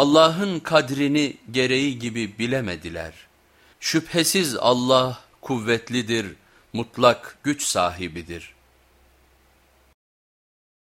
Allah'ın kadrini gereği gibi bilemediler. Şüphesiz Allah kuvvetlidir, mutlak güç sahibidir.''